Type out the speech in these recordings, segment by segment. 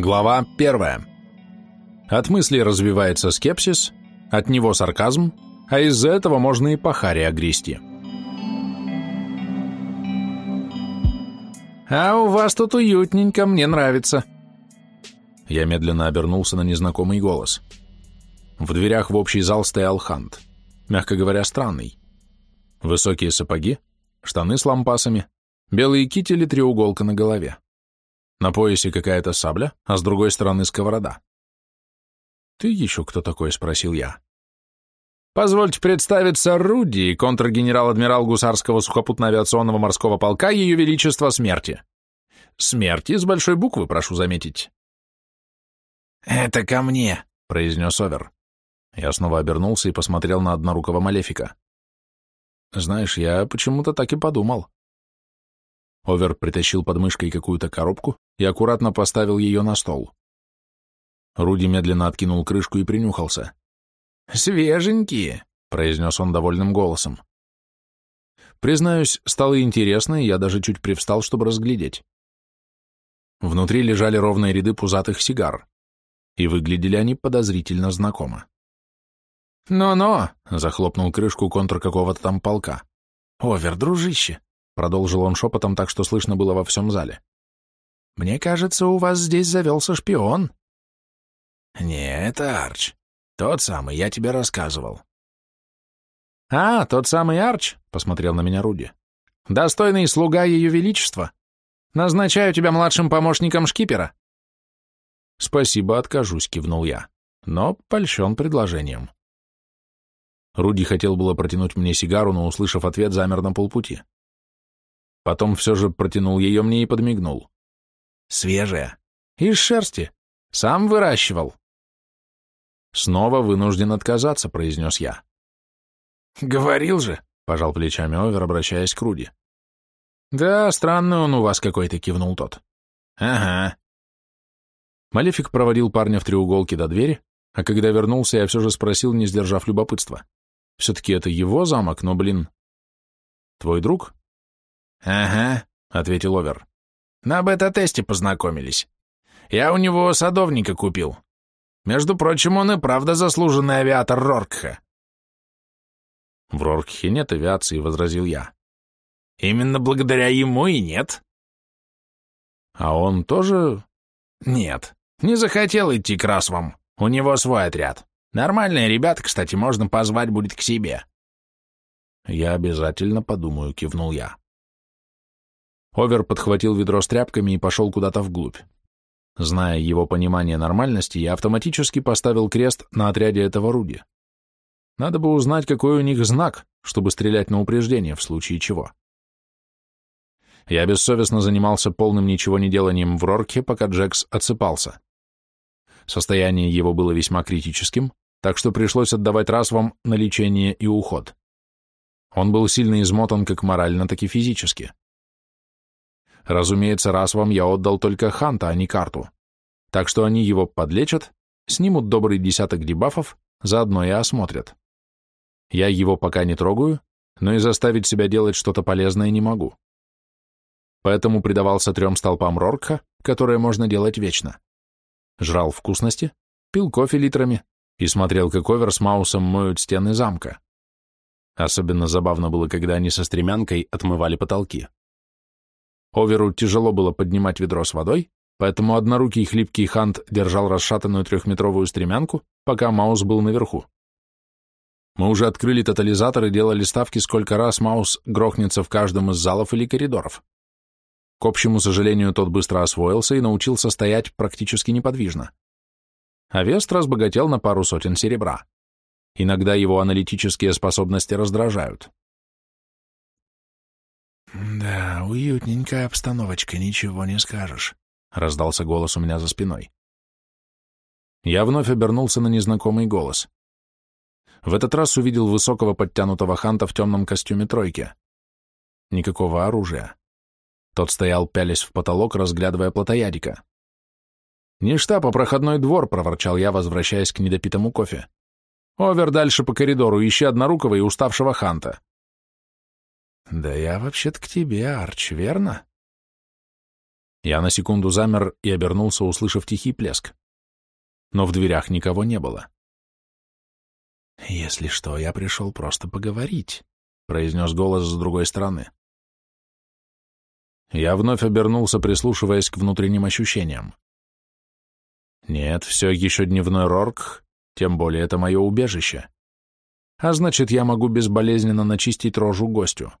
Глава первая. От мыслей развивается скепсис, от него сарказм, а из-за этого можно и по харе огрести. «А у вас тут уютненько, мне нравится». Я медленно обернулся на незнакомый голос. В дверях в общий зал стоял Хант, мягко говоря, странный. Высокие сапоги, штаны с лампасами, белые кители треуголка на голове. На поясе какая-то сабля, а с другой стороны сковорода. «Ты еще кто такой?» — спросил я. «Позвольте представиться Руди, контр-генерал-адмирал гусарского сухопутно-авиационного морского полка Ее Величества Смерти. Смерти с большой буквы, прошу заметить». «Это ко мне», — произнес Овер. Я снова обернулся и посмотрел на однорукого малефика. «Знаешь, я почему-то так и подумал. Овер притащил под мышкой какую-то коробку и аккуратно поставил ее на стол. Руди медленно откинул крышку и принюхался. «Свеженькие», — произнес он довольным голосом. Признаюсь, стало интересно, и я даже чуть привстал, чтобы разглядеть. Внутри лежали ровные ряды пузатых сигар, и выглядели они подозрительно знакомо. «Но-но», — захлопнул крышку контур какого-то там полка. «Овер, дружище, Продолжил он шепотом так, что слышно было во всем зале. «Мне кажется, у вас здесь завелся шпион». «Не, это Арч. Тот самый, я тебе рассказывал». «А, тот самый Арч», — посмотрел на меня Руди. «Достойный слуга Ее Величества. Назначаю тебя младшим помощником шкипера». «Спасибо, откажусь», — кивнул я, но польщен предложением. Руди хотел было протянуть мне сигару, но, услышав ответ, замер на полпути. Потом все же протянул ее мне и подмигнул. Свежая. Из шерсти. Сам выращивал. Снова вынужден отказаться, произнес я. Говорил же, пожал плечами Овер, обращаясь к Руди. Да, странный он у вас какой-то, кивнул тот. Ага. Малефик проводил парня в треуголке до двери, а когда вернулся, я все же спросил, не сдержав любопытства. Все-таки это его замок, но, блин... Твой друг? «Ага», — ответил Овер. «На бета-тесте познакомились. Я у него садовника купил. Между прочим, он и правда заслуженный авиатор Роркха». «В Роркхе нет авиации», — возразил я. «Именно благодаря ему и нет». «А он тоже...» «Нет, не захотел идти к Расвам. У него свой отряд. Нормальные ребята, кстати, можно позвать будет к себе». «Я обязательно подумаю», — кивнул я. Овер подхватил ведро с тряпками и пошел куда-то вглубь. Зная его понимание нормальности, я автоматически поставил крест на отряде этого Руди. Надо бы узнать, какой у них знак, чтобы стрелять на упреждение в случае чего. Я бессовестно занимался полным ничего не деланием в Рорке, пока Джекс отсыпался. Состояние его было весьма критическим, так что пришлось отдавать расвам на лечение и уход. Он был сильно измотан как морально, так и физически. Разумеется, раз вам я отдал только Ханта, а не карту. Так что они его подлечат, снимут добрый десяток дебафов, заодно и осмотрят. Я его пока не трогаю, но и заставить себя делать что-то полезное не могу. Поэтому предавался трем столпам Роркха, которые можно делать вечно. Жрал вкусности, пил кофе литрами и смотрел, как Овер с Маусом моют стены замка. Особенно забавно было, когда они со стремянкой отмывали потолки. Оверу тяжело было поднимать ведро с водой, поэтому однорукий хлипкий хант держал расшатанную трехметровую стремянку, пока Маус был наверху. Мы уже открыли тотализатор и делали ставки, сколько раз Маус грохнется в каждом из залов или коридоров. К общему сожалению, тот быстро освоился и научился стоять практически неподвижно. А Вест разбогател на пару сотен серебра. Иногда его аналитические способности раздражают. «Да, уютненькая обстановочка, ничего не скажешь», — раздался голос у меня за спиной. Я вновь обернулся на незнакомый голос. В этот раз увидел высокого подтянутого ханта в темном костюме тройки. Никакого оружия. Тот стоял, пялясь в потолок, разглядывая плотоядика. «Не штаб, а проходной двор», — проворчал я, возвращаясь к недопитому кофе. «Овер дальше по коридору, ищи однорукого и уставшего ханта». «Да я вообще-то к тебе, Арч, верно?» Я на секунду замер и обернулся, услышав тихий плеск. Но в дверях никого не было. «Если что, я пришел просто поговорить», — произнес голос с другой стороны. Я вновь обернулся, прислушиваясь к внутренним ощущениям. Нет, все еще дневной Рорк, тем более это мое убежище. А значит, я могу безболезненно начистить рожу гостю.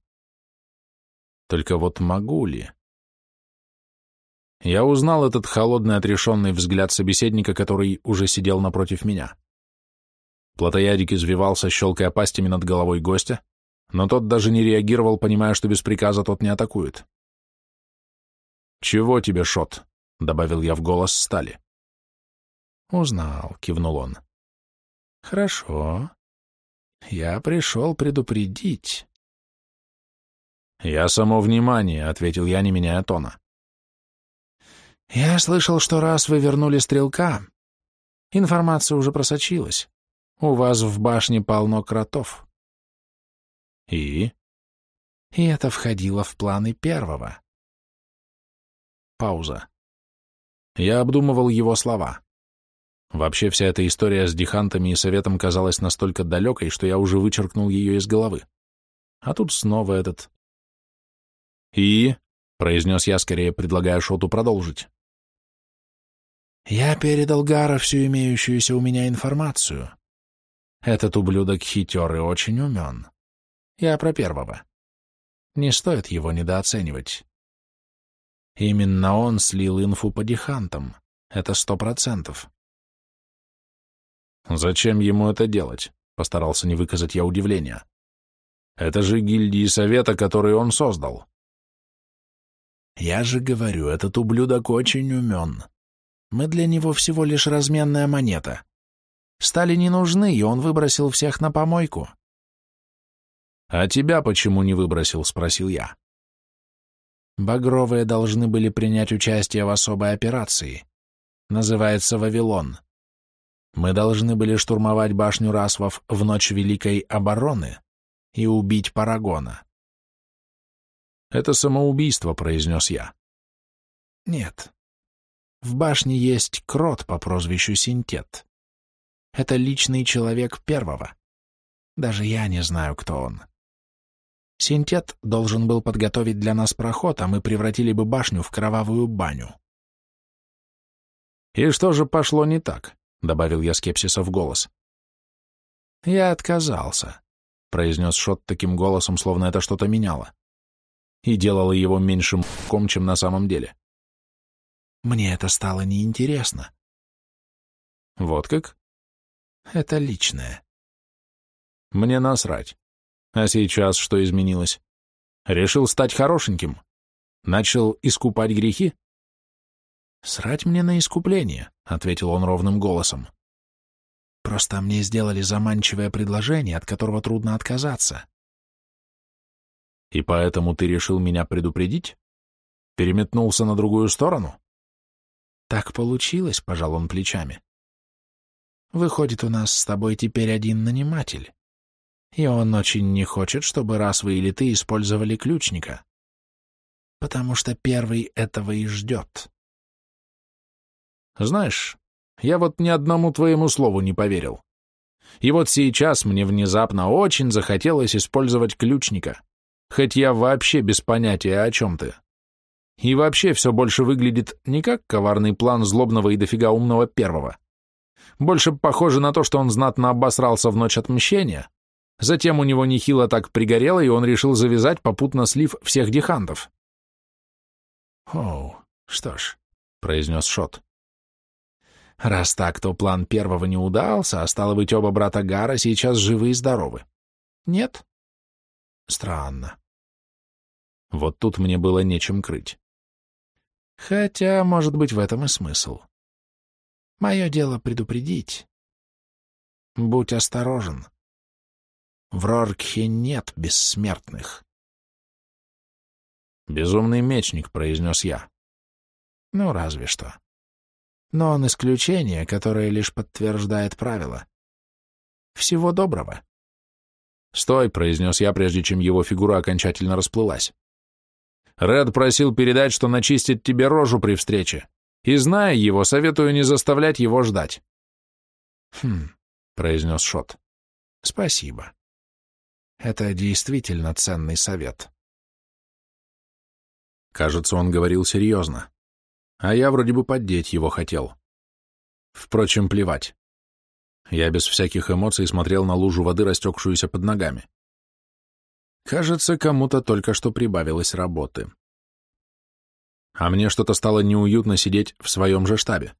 Только вот могу ли? Я узнал этот холодный отрешенный взгляд собеседника, который уже сидел напротив меня. Платоядик извивался, щелкая пастями над головой гостя, но тот даже не реагировал, понимая, что без приказа тот не атакует. «Чего тебе, Шот?» — добавил я в голос стали. «Узнал», — кивнул он. «Хорошо. Я пришел предупредить». «Я само внимание», — ответил я, не меняя тона. «Я слышал, что раз вы вернули стрелка, информация уже просочилась. У вас в башне полно кротов». «И?» «И это входило в планы первого». Пауза. Я обдумывал его слова. Вообще вся эта история с дихантами и советом казалась настолько далекой, что я уже вычеркнул ее из головы. А тут снова этот... «И?» — произнес я, скорее предлагая Шоту продолжить. «Я передал Гара всю имеющуюся у меня информацию. Этот ублюдок хитер и очень умен. Я про первого. Не стоит его недооценивать. Именно он слил инфу по дихантам. Это сто процентов. Зачем ему это делать? Постарался не выказать я удивления. Это же гильдии совета, которые он создал. Я же говорю, этот ублюдок очень умен. Мы для него всего лишь разменная монета. Стали не нужны, и он выбросил всех на помойку. «А тебя почему не выбросил?» — спросил я. Багровые должны были принять участие в особой операции. Называется «Вавилон». Мы должны были штурмовать башню Расвов в ночь Великой Обороны и убить Парагона. «Это самоубийство», — произнес я. «Нет. В башне есть крот по прозвищу Синтет. Это личный человек первого. Даже я не знаю, кто он. Синтет должен был подготовить для нас проход, а мы превратили бы башню в кровавую баню. «И что же пошло не так?» — добавил я скепсиса в голос. «Я отказался», — произнес Шот таким голосом, словно это что-то меняло. И делало его меньшим ком, чем на самом деле. «Мне это стало неинтересно». «Вот как?» «Это личное». «Мне насрать. А сейчас что изменилось? Решил стать хорошеньким? Начал искупать грехи? «Срать мне на искупление», — ответил он ровным голосом. «Просто мне сделали заманчивое предложение, от которого трудно отказаться». «И поэтому ты решил меня предупредить? Переметнулся на другую сторону?» «Так получилось», — пожал он плечами. «Выходит, у нас с тобой теперь один наниматель и он очень не хочет, чтобы раз вы или ты использовали ключника, потому что первый этого и ждет. Знаешь, я вот ни одному твоему слову не поверил. И вот сейчас мне внезапно очень захотелось использовать ключника, хоть я вообще без понятия, о чем ты. И вообще все больше выглядит не как коварный план злобного и дофига умного первого. Больше похоже на то, что он знатно обосрался в ночь отмщения, Затем у него нехило так пригорело, и он решил завязать, попутно слив всех дихантов. «Оу, что ж», — произнес Шот. «Раз так, то план первого не удался, а стало быть, оба брата Гара сейчас живы и здоровы. Нет? Странно. Вот тут мне было нечем крыть. Хотя, может быть, в этом и смысл. Мое дело предупредить. Будь осторожен. В Роркхе нет бессмертных. «Безумный мечник», — произнес я. Ну, разве что. Но он исключение, которое лишь подтверждает правило. Всего доброго. «Стой», — произнес я, прежде чем его фигура окончательно расплылась. Ред просил передать, что начистит тебе рожу при встрече, и, зная его, советую не заставлять его ждать. «Хм», — произнес Шот. «Спасибо. Это действительно ценный совет». Кажется, он говорил серьезно. А я вроде бы поддеть его хотел. Впрочем, плевать. Я без всяких эмоций смотрел на лужу воды, растекшуюся под ногами. Кажется, кому-то только что прибавилось работы. А мне что-то стало неуютно сидеть в своем же штабе.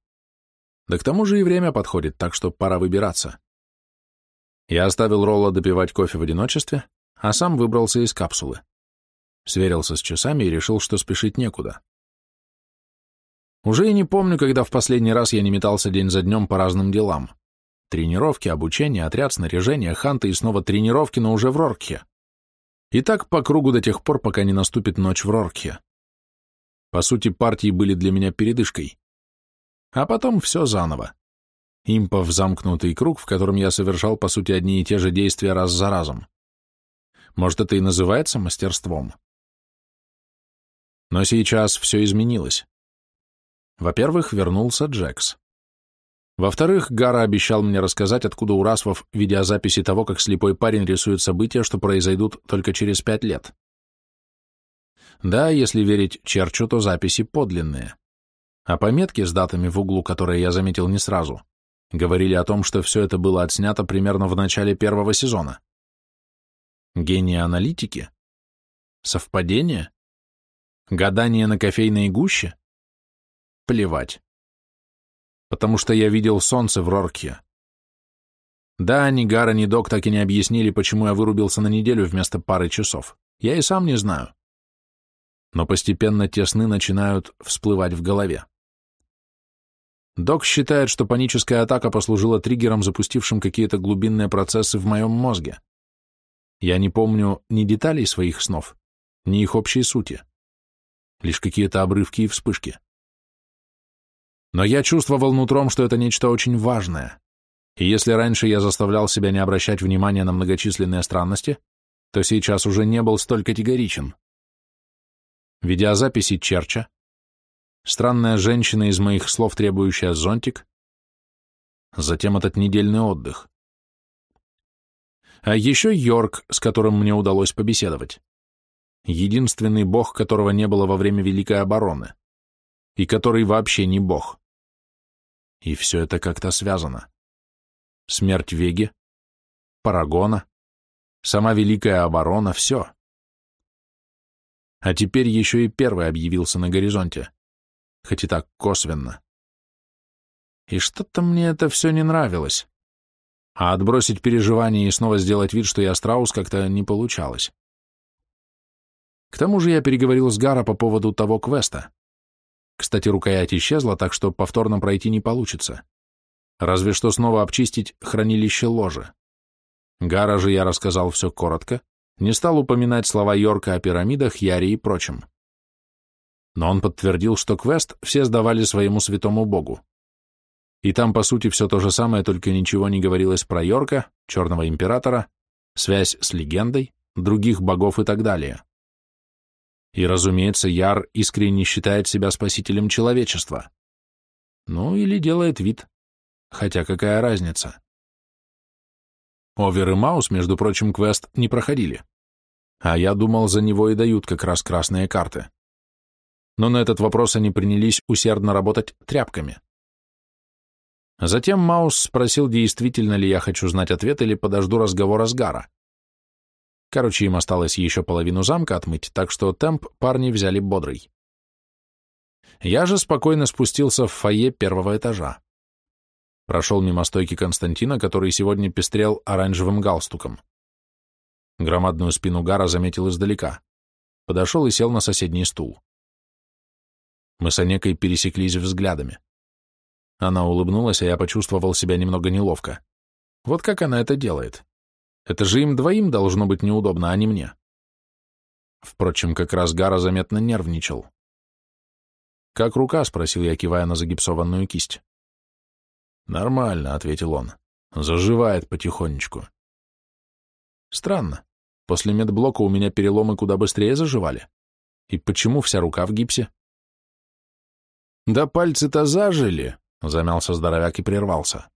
Да к тому же и время подходит, так что пора выбираться. Я оставил Ролла допивать кофе в одиночестве, а сам выбрался из капсулы. Сверился с часами и решил, что спешить некуда. Уже и не помню, когда в последний раз я не метался день за днем по разным делам. Тренировки, обучение, отряд, снаряжение, ханты и снова тренировки, но уже в Роркхе. И так по кругу до тех пор, пока не наступит ночь в Роркхе. По сути, партии были для меня передышкой. А потом все заново. Импов замкнутый круг, в котором я совершал, по сути, одни и те же действия раз за разом. Может, это и называется мастерством. Но сейчас все изменилось. Во-первых, вернулся Джекс. Во-вторых, Гара обещал мне рассказать, откуда у Расвов видеозаписи того, как слепой парень рисует события, что произойдут только через пять лет. Да, если верить Черчу, то записи подлинные. А пометки с датами в углу, которые я заметил не сразу, говорили о том, что все это было отснято примерно в начале первого сезона. Гении аналитики? Совпадение? Гадание на кофейной гуще? Плевать потому что я видел солнце в Рорке. Да, ни Гара, ни Док так и не объяснили, почему я вырубился на неделю вместо пары часов. Я и сам не знаю. Но постепенно те сны начинают всплывать в голове. Док считает, что паническая атака послужила триггером, запустившим какие-то глубинные процессы в моем мозге. Я не помню ни деталей своих снов, ни их общей сути. Лишь какие-то обрывки и вспышки. Но я чувствовал нутром, что это нечто очень важное. И если раньше я заставлял себя не обращать внимания на многочисленные странности, то сейчас уже не был столь категоричен. Видеозаписи Черча, странная женщина из моих слов, требующая зонтик, затем этот недельный отдых. А еще Йорк, с которым мне удалось побеседовать. Единственный бог, которого не было во время Великой обороны, и который вообще не бог. И все это как-то связано. Смерть Веги, Парагона, сама Великая Оборона — все. А теперь еще и первый объявился на горизонте, хоть и так косвенно. И что-то мне это все не нравилось. А отбросить переживания и снова сделать вид, что я страус, как-то не получалось. К тому же я переговорил с Гара по поводу того квеста. Кстати, рукоять исчезла, так что повторно пройти не получится. Разве что снова обчистить хранилище ложи. Гара же я рассказал все коротко, не стал упоминать слова Йорка о пирамидах, Яре и прочем. Но он подтвердил, что квест все сдавали своему святому богу. И там, по сути, все то же самое, только ничего не говорилось про Йорка, Черного Императора, связь с легендой, других богов и так далее. И, разумеется, Яр искренне считает себя спасителем человечества. Ну, или делает вид. Хотя какая разница? Овер и Маус, между прочим, квест не проходили. А я думал, за него и дают как раз красные карты. Но на этот вопрос они принялись усердно работать тряпками. Затем Маус спросил, действительно ли я хочу знать ответ или подожду разговора с Гара. Короче, им осталось еще половину замка отмыть, так что темп парни взяли бодрый. Я же спокойно спустился в фойе первого этажа. Прошел мимо стойки Константина, который сегодня пестрел оранжевым галстуком. Громадную спину Гара заметил издалека. Подошел и сел на соседний стул. Мы с Онекой пересеклись взглядами. Она улыбнулась, а я почувствовал себя немного неловко. Вот как она это делает. Это же им двоим должно быть неудобно, а не мне. Впрочем, как раз Гара заметно нервничал. «Как рука?» — спросил я, кивая на загипсованную кисть. «Нормально», — ответил он. «Заживает потихонечку». «Странно. После медблока у меня переломы куда быстрее заживали. И почему вся рука в гипсе? Да пальцы-то зажили, замялся здоровяк и прервался.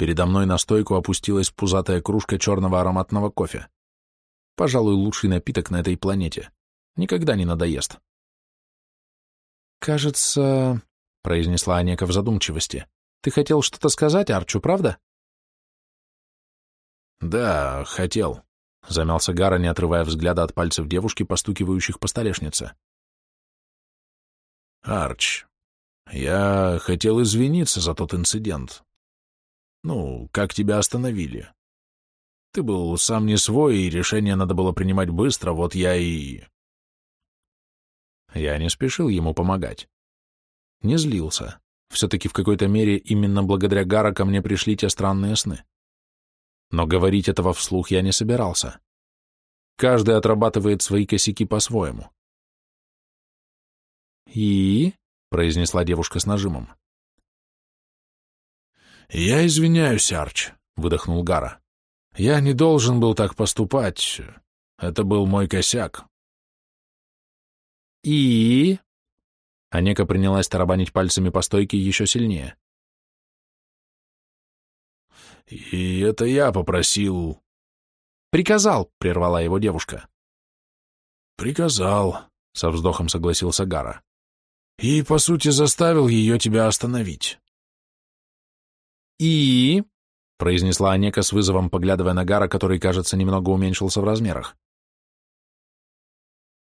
Передо мной на стойку опустилась пузатая кружка черного ароматного кофе. Пожалуй, лучший напиток на этой планете. Никогда не надоест. «Кажется...» — произнесла Анека в задумчивости. «Ты хотел что-то сказать Арчу, правда?» «Да, хотел», — замялся Гара, не отрывая взгляда от пальцев девушки, постукивающих по столешнице. «Арч, я хотел извиниться за тот инцидент. Ну, как тебя остановили? Ты был сам не свой, и решение надо было принимать быстро, вот я и...» Я не спешил ему помогать. Не злился. Все-таки в какой-то мере именно благодаря Гара ко мне пришли те странные сны. Но говорить этого вслух я не собирался. Каждый отрабатывает свои косяки по-своему. «И?» — произнесла девушка с нажимом. «Я извиняюсь, Арч», — выдохнул Гара. «Я не должен был так поступать. Это был мой косяк». «И?» Анека принялась тарабанить пальцами по стойке еще сильнее. «И это я попросил...» «Приказал», — прервала его девушка. «Приказал», — со вздохом согласился Гара. «И, по сути, заставил ее тебя остановить». «И...» — произнесла Анека с вызовом, поглядывая на Гара, который, кажется, немного уменьшился в размерах.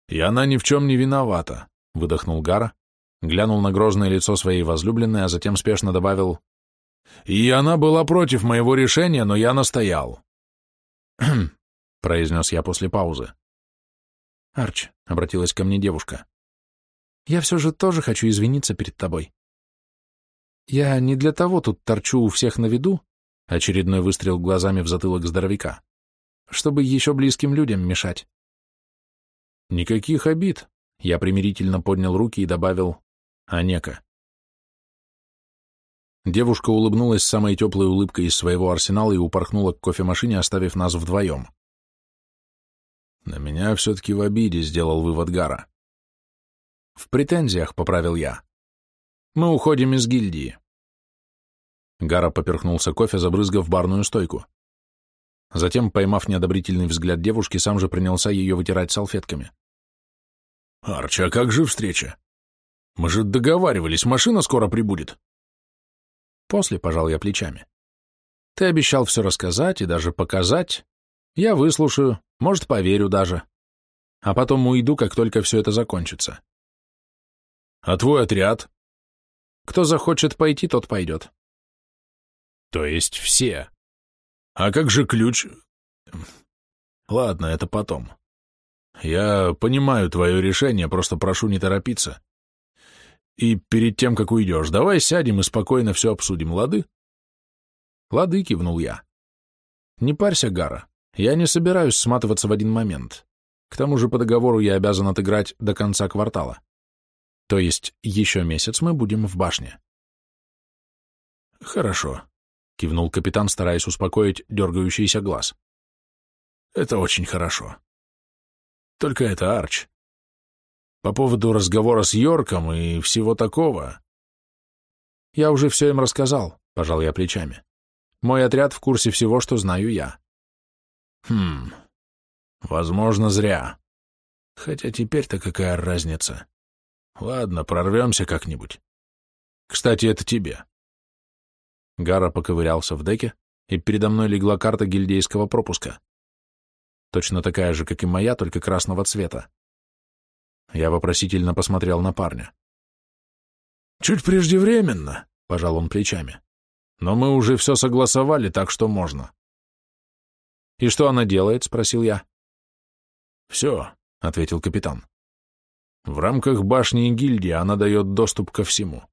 «И она ни в чем не виновата», — выдохнул Гара, глянул на грозное лицо своей возлюбленной, а затем спешно добавил, «И она была против моего решения, но я настоял». Произнес я после паузы. «Арч», — обратилась ко мне девушка, — «я все же тоже хочу извиниться перед тобой. Я не для того тут торчу у всех на виду, очередной выстрел глазами в затылок здоровяка, чтобы еще близким людям мешать. «Никаких обид», — я примирительно поднял руки и добавил «Анека». Девушка улыбнулась самой теплой улыбкой из своего арсенала и упорхнула к кофемашине, оставив нас вдвоем. На меня все-таки в обиде сделал вывод Гара. В претензиях, поправил я. Мы уходим из гильдии. Гара поперхнулся кофе, забрызгав барную стойку. Затем, поймав неодобрительный взгляд девушки, сам же принялся ее вытирать салфетками. «Арча, как же встреча? Мы же договаривались, машина скоро прибудет». После пожал я плечами. Ты обещал все рассказать и даже показать. Я выслушаю, может, поверю даже. А потом уйду, как только все это закончится. А твой отряд? Кто захочет пойти, тот пойдет. То есть все. А как же ключ? Ладно, это потом. Я понимаю твое решение, просто прошу не торопиться. И перед тем, как уйдешь, давай сядем и спокойно все обсудим, лады? Лады, кивнул я. Не парься, Гара, я не собираюсь сматываться в один момент. К тому же по договору я обязан отыграть до конца квартала. То есть еще месяц мы будем в башне. Хорошо, кивнул капитан, стараясь успокоить дергающийся глаз. Это очень хорошо. Только это Арч. По поводу разговора с Йорком и всего такого. Я уже все им рассказал, пожал я плечами. Мой отряд в курсе всего, что знаю я. Хм, возможно, зря. Хотя теперь-то какая разница. Ладно, прорвемся как-нибудь. Кстати, это тебе. Гара поковырялся в деке, и передо мной легла карта гильдейского пропуска. Точно такая же, как и моя, только красного цвета. Я вопросительно посмотрел на парня. «Чуть преждевременно», — пожал он плечами. «Но мы уже все согласовали, так что можно». «И что она делает?» — спросил я. «Все», — ответил капитан. «В рамках башни и гильдии она дает доступ ко всему.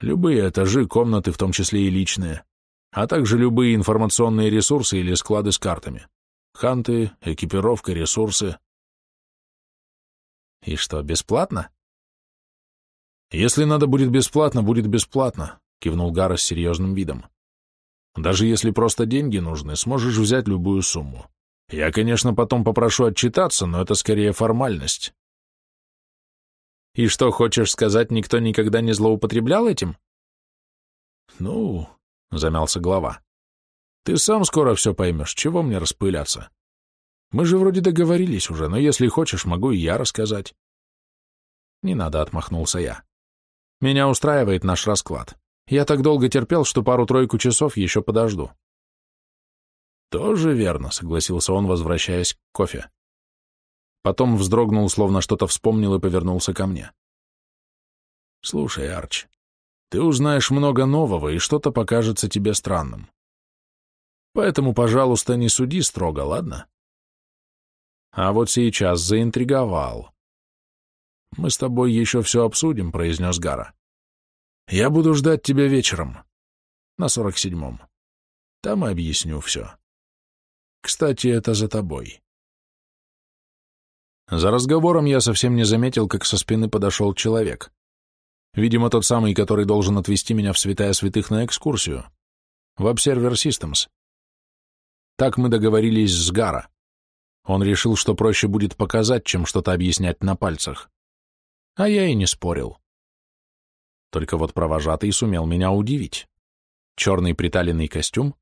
Любые этажи, комнаты, в том числе и личные, а также любые информационные ресурсы или склады с картами. Ханты, экипировка, ресурсы, и что, бесплатно? Если надо будет бесплатно, будет бесплатно, кивнул Гара с серьезным видом. Даже если просто деньги нужны, сможешь взять любую сумму. Я, конечно, потом попрошу отчитаться, но это скорее формальность. И что, хочешь сказать, никто никогда не злоупотреблял этим? Ну, замялся глава. Ты сам скоро все поймешь, чего мне распыляться. Мы же вроде договорились уже, но если хочешь, могу и я рассказать. Не надо, отмахнулся я. Меня устраивает наш расклад. Я так долго терпел, что пару-тройку часов еще подожду. Тоже верно, согласился он, возвращаясь к кофе. Потом вздрогнул, словно что-то вспомнил и повернулся ко мне. Слушай, Арч, ты узнаешь много нового, и что-то покажется тебе странным. Поэтому, пожалуйста, не суди строго, ладно? А вот сейчас заинтриговал. Мы с тобой еще все обсудим, произнес Гара. Я буду ждать тебя вечером. На сорок седьмом. Там объясню все. Кстати, это за тобой. За разговором я совсем не заметил, как со спины подошел человек. Видимо, тот самый, который должен отвезти меня в святая святых на экскурсию. В Observer Systems. Так мы договорились с Гара. Он решил, что проще будет показать, чем что-то объяснять на пальцах. А я и не спорил. Только вот провожатый сумел меня удивить. Черный приталенный костюм,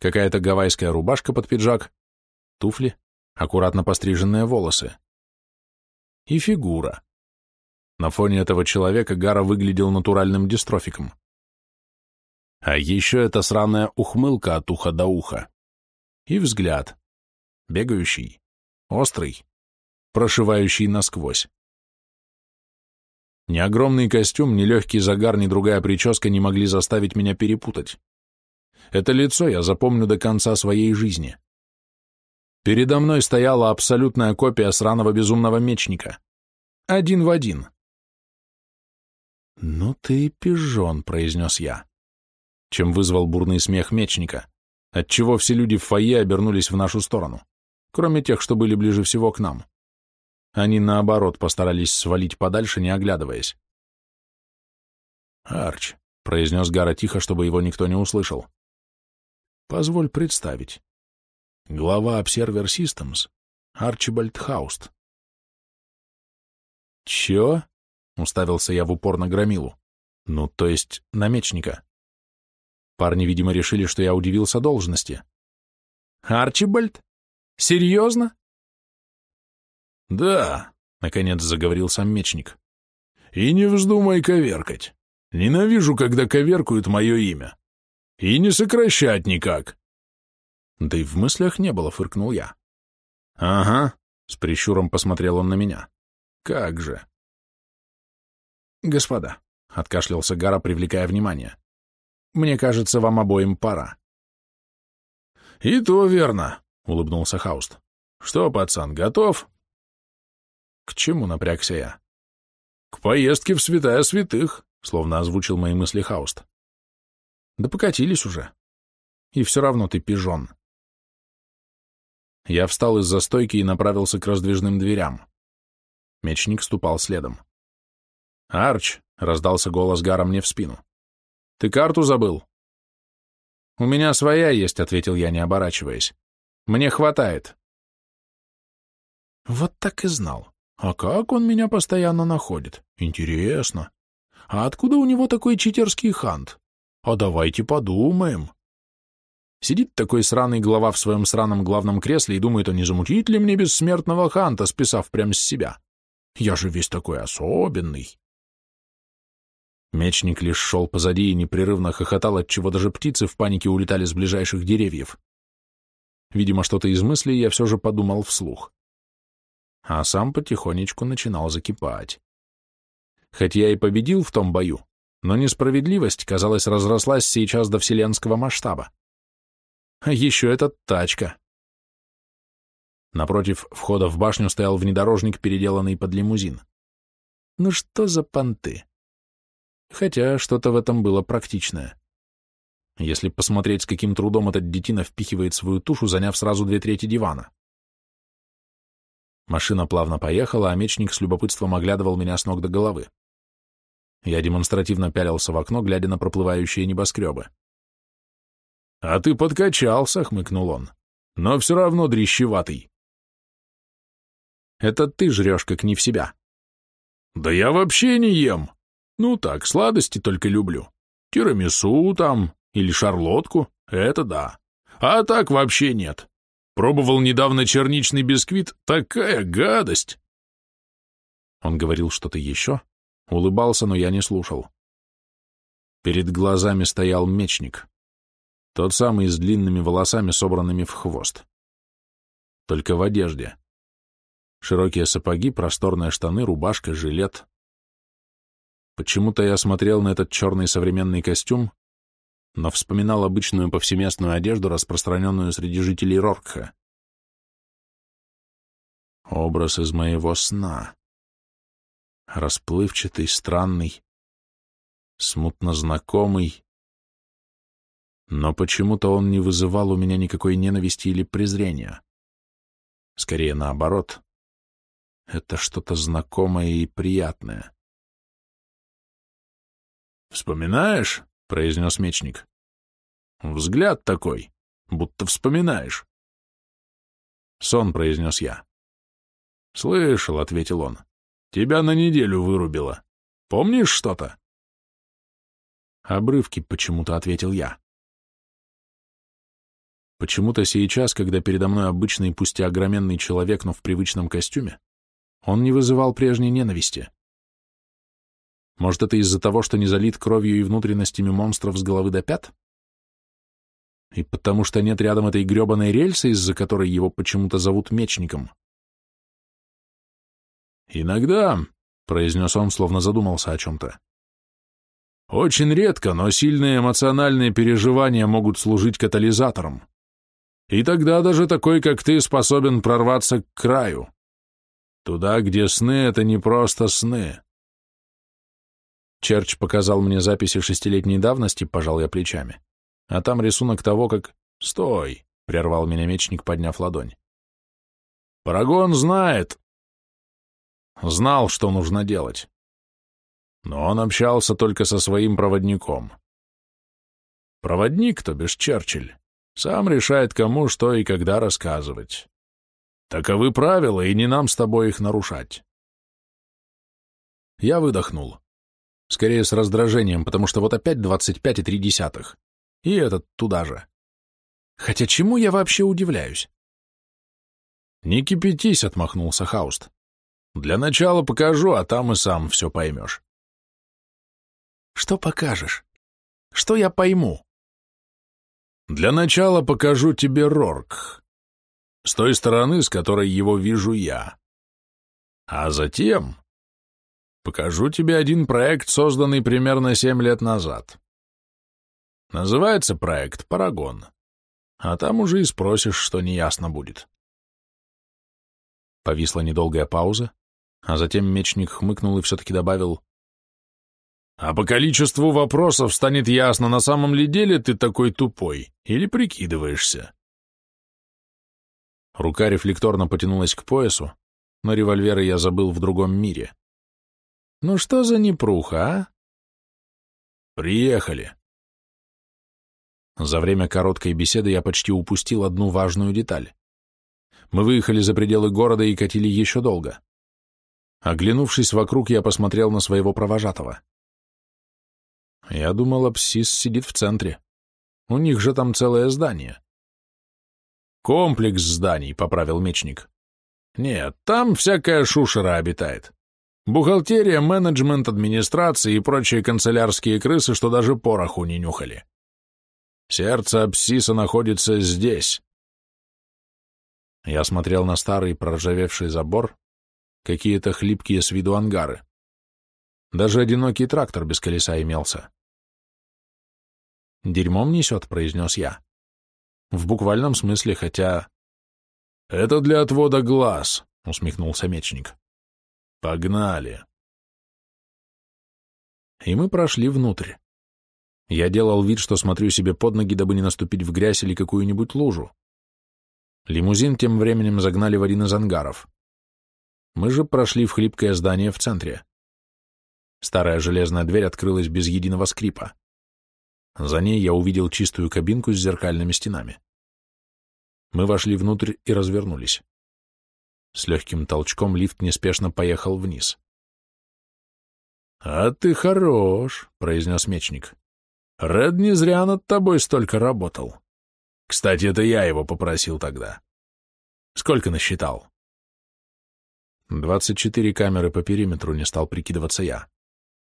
какая-то гавайская рубашка под пиджак, туфли, аккуратно постриженные волосы. И фигура. На фоне этого человека Гара выглядел натуральным дистрофиком. А еще эта сраная ухмылка от уха до уха. И взгляд. Бегающий, острый, прошивающий насквозь. Ни огромный костюм, ни легкий загар, ни другая прическа не могли заставить меня перепутать. Это лицо я запомню до конца своей жизни. Передо мной стояла абсолютная копия сраного безумного мечника. Один в один. «Ну ты пижон», — произнес я, чем вызвал бурный смех мечника отчего все люди в фойе обернулись в нашу сторону, кроме тех, что были ближе всего к нам. Они, наоборот, постарались свалить подальше, не оглядываясь. «Арч», — произнес Гара тихо, чтобы его никто не услышал. «Позволь представить. Глава Observer Systems, Арчибальд Хауст». «Чё?» — уставился я в упор на Громилу. «Ну, то есть на мечника». Парни, видимо, решили, что я удивился должности. «Арчибальд? Серьезно?» «Да», — наконец заговорил сам мечник. «И не вздумай коверкать. Ненавижу, когда коверкуют мое имя. И не сокращать никак». «Да и в мыслях не было», — фыркнул я. «Ага», — с прищуром посмотрел он на меня. «Как же». «Господа», — откашлялся Гара, привлекая внимание, мне кажется, вам обоим пора. И то верно, улыбнулся Хауст. Что, пацан, готов? К чему напрягся я? К поездке в святая святых, словно озвучил мои мысли Хауст. Да покатились уже. И все равно ты пижон. Я встал из-за стойки и направился к раздвижным дверям. Мечник ступал следом. «Арч!» — раздался голос Гара мне в спину. Ты карту забыл?» «У меня своя есть», — ответил я, не оборачиваясь. «Мне хватает». Вот так и знал. А как он меня постоянно находит? Интересно. А откуда у него такой читерский хант? А давайте подумаем. Сидит такой сраный глава в своем сраном главном кресле и думает, а не замутить ли мне бессмертного ханта, списав прямо с себя? Я же весь такой особенный. Мечник лишь шел позади и непрерывно хохотал, отчего даже птицы в панике улетали с ближайших деревьев. Видимо, что-то из мыслей я все же подумал вслух. А сам потихонечку начинал закипать. Хоть я и победил в том бою, но несправедливость, казалось, разрослась сейчас до вселенского масштаба. А еще эта тачка. Напротив входа в башню стоял внедорожник, переделанный под лимузин. Ну что за понты? Хотя что-то в этом было практичное. Если посмотреть, с каким трудом этот детина впихивает свою тушу, заняв сразу две трети дивана. Машина плавно поехала, а мечник с любопытством оглядывал меня с ног до головы. Я демонстративно пялился в окно, глядя на проплывающие небоскребы. «А ты подкачался», — хмыкнул он, — «но все равно дрищеватый». «Это ты жрешь, как не в себя». Да я вообще не ем. Ну так, сладости только люблю. Тирамису там или шарлотку, это да. А так вообще нет. Пробовал недавно черничный бисквит, такая гадость. Он говорил что-то еще, улыбался, но я не слушал. Перед глазами стоял мечник. Тот самый с длинными волосами, собранными в хвост. Только в одежде. Широкие сапоги, просторные штаны, рубашка, жилет. Почему-то я смотрел на этот черный современный костюм, но вспоминал обычную повсеместную одежду, распространенную среди жителей Роркха. Образ из моего сна. Расплывчатый, странный, смутно знакомый. Но почему-то он не вызывал у меня никакой ненависти или презрения. Скорее наоборот. Это что-то знакомое и приятное. «Вспоминаешь?» — произнес мечник. «Взгляд такой, будто вспоминаешь». «Сон», — произнес я. «Слышал», — ответил он. «Тебя на неделю вырубило. Помнишь что-то?» «Обрывки», — почему-то ответил я. Почему-то сейчас, когда передо мной обычный, пусть и огроменный человек, но в привычном костюме, он не вызывал прежней ненависти. Может, это из-за того, что не залит кровью и внутренностями монстров с головы до пят? И потому что нет рядом этой гребаной рельсы, из-за которой его почему-то зовут мечником. «Иногда», — произнес он, словно задумался о чем-то, — «очень редко, но сильные эмоциональные переживания могут служить катализатором. И тогда даже такой, как ты, способен прорваться к краю. Туда, где сны — это не просто сны». Черч показал мне записи шестилетней давности, пожал я плечами. А там рисунок того, как... «Стой!» — прервал меня мечник, подняв ладонь. «Парагон знает!» Знал, что нужно делать. Но он общался только со своим проводником. Проводник, то бишь Черчилль, сам решает, кому что и когда рассказывать. Таковы правила, и не нам с тобой их нарушать. Я выдохнул. Скорее с раздражением, потому что вот опять 25,3. И этот туда же. Хотя чему я вообще удивляюсь? «Не кипятись», — отмахнулся Хауст. «Для начала покажу, а там и сам все поймешь». «Что покажешь? Что я пойму?» «Для начала покажу тебе Рорк. С той стороны, с которой его вижу я. А затем покажу тебе один проект, созданный примерно семь лет назад. Называется проект «Парагон». А там уже и спросишь, что неясно будет. Повисла недолгая пауза, а затем мечник хмыкнул и все-таки добавил, «А по количеству вопросов станет ясно, на самом ли деле ты такой тупой или прикидываешься». Рука рефлекторно потянулась к поясу, но револьверы я забыл в другом мире. Ну что за непруха, а? Приехали. За время короткой беседы я почти упустил одну важную деталь. Мы выехали за пределы города и катили еще долго. Оглянувшись вокруг, я посмотрел на своего провожатого. Я думал, Апсис сидит в центре. У них же там целое здание. Комплекс зданий, — поправил мечник. Нет, там всякая шушера обитает. Бухгалтерия, менеджмент, администрация и прочие канцелярские крысы, что даже пороху не нюхали. Сердце Абсиса находится здесь. Я смотрел на старый проржавевший забор, какие-то хлипкие с виду ангары. Даже одинокий трактор без колеса имелся. «Дерьмом несет», — произнес я. «В буквальном смысле, хотя...» «Это для отвода глаз», — усмехнулся мечник. Погнали. И мы прошли внутрь. Я делал вид, что смотрю себе под ноги, дабы не наступить в грязь или какую-нибудь лужу. Лимузин тем временем загнали в один из ангаров. Мы же прошли в хлипкое здание в центре. Старая железная дверь открылась без единого скрипа. За ней я увидел чистую кабинку с зеркальными стенами. Мы вошли внутрь и развернулись. С легким толчком лифт неспешно поехал вниз. «А ты хорош», — произнес мечник. «Ред не зря над тобой столько работал. Кстати, это я его попросил тогда. Сколько насчитал?» «Двадцать четыре камеры по периметру», — не стал прикидываться я.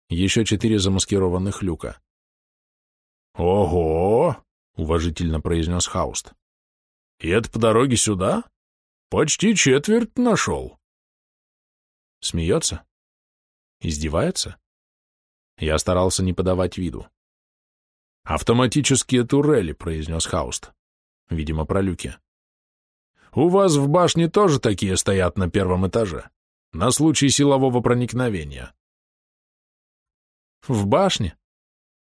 Еще четыре замаскированных люка. «Ого!» — уважительно произнес Хауст. «И это по дороге сюда? Почти четверть нашел». Смеется? Издевается? Я старался не подавать виду. «Автоматические турели», — произнес Хауст. Видимо, про люки. «У вас в башне тоже такие стоят на первом этаже, на случай силового проникновения». В башне?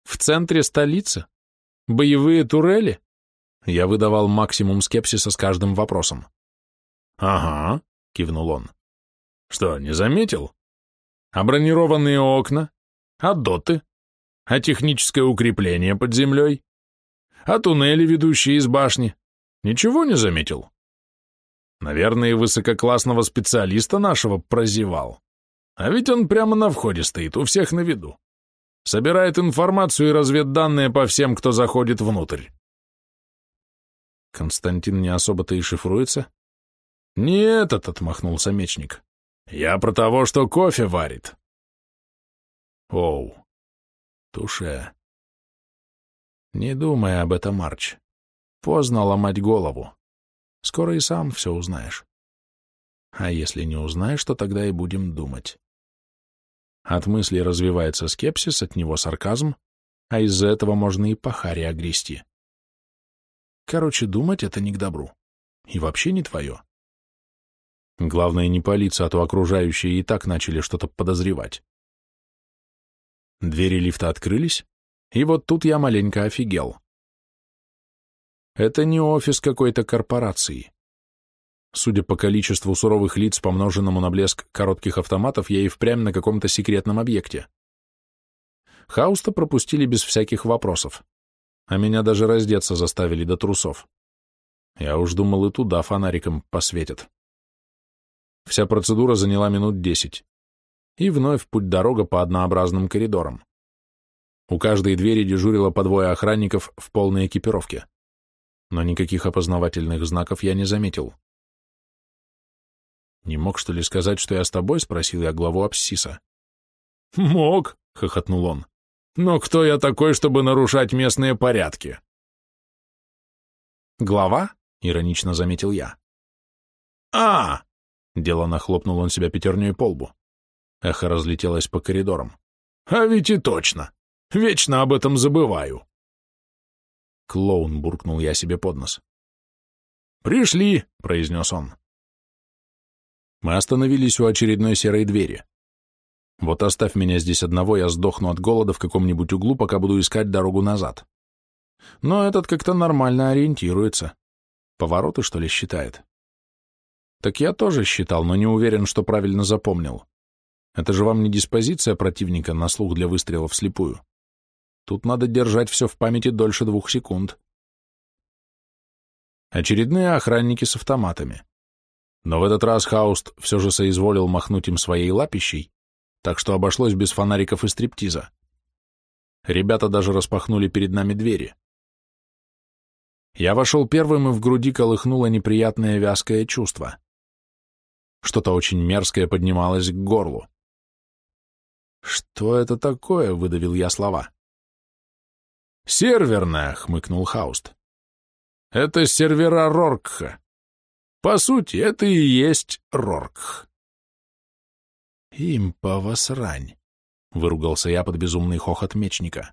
В центре столицы? Боевые турели? Я выдавал максимум скепсиса с каждым вопросом. «Ага», — кивнул он. «Что, не заметил? А бронированные окна? А доты? А техническое укрепление под землей? А туннели, ведущие из башни? Ничего не заметил? Наверное, высококлассного специалиста нашего прозевал. А ведь он прямо на входе стоит, у всех на виду собирает информацию и разведданные по всем, кто заходит внутрь. Константин не особо-то и шифруется? Не этот, отмахнулся мечник. Я про того, что кофе варит. Оу. Туше. Не думай об этом, Марч. Поздно ломать голову. Скоро и сам все узнаешь. А если не узнаешь, то тогда и будем думать. От мысли развивается скепсис, от него сарказм, а из-за этого можно и по харе огрести. Короче, думать это не к добру. И вообще не твое. Главное не палиться, а то окружающие и так начали что-то подозревать. Двери лифта открылись, и вот тут я маленько офигел. Это не офис какой-то корпорации. Судя по количеству суровых лиц, помноженному на блеск коротких автоматов, я и впрямь на каком-то секретном объекте. Хауста пропустили без всяких вопросов, а меня даже раздеться заставили до трусов. Я уж думал, и туда фонариком посветят. Вся процедура заняла минут десять. И вновь путь-дорога по однообразным коридорам. У каждой двери дежурило по двое охранников в полной экипировке. Но никаких опознавательных знаков я не заметил. «Не мог, что ли, сказать, что я с тобой?» — спросил я главу Апсиса. «Мог», — хохотнул он. «Но кто я такой, чтобы нарушать местные порядки?» «Глава?» — иронично заметил я. «А!» — делано хлопнул он себя пятерней по лбу. Эхо разлетелось по коридорам. «А ведь и точно! Вечно об этом забываю!» Клоун буркнул я себе под нос. «Пришли!» — произнес он. Мы остановились у очередной серой двери. Вот оставь меня здесь одного, я сдохну от голода в каком-нибудь углу, пока буду искать дорогу назад. Но этот как-то нормально ориентируется. Повороты, что ли, считает? Так я тоже считал, но не уверен, что правильно запомнил. Это же вам не диспозиция противника на слух для выстрела вслепую. Тут надо держать все в памяти дольше двух секунд. Очередные охранники с автоматами. Но в этот раз Хауст все же соизволил махнуть им своей лапищей, так что обошлось без фонариков и стриптиза. Ребята даже распахнули перед нами двери. Я вошел первым, и в груди колыхнуло неприятное вязкое чувство. Что-то очень мерзкое поднималось к горлу. «Что это такое?» — выдавил я слова. «Серверная», — хмыкнул Хауст. «Это сервера Роркха. По сути, это и есть Рорк. «Импова срань», — выругался я под безумный хохот мечника.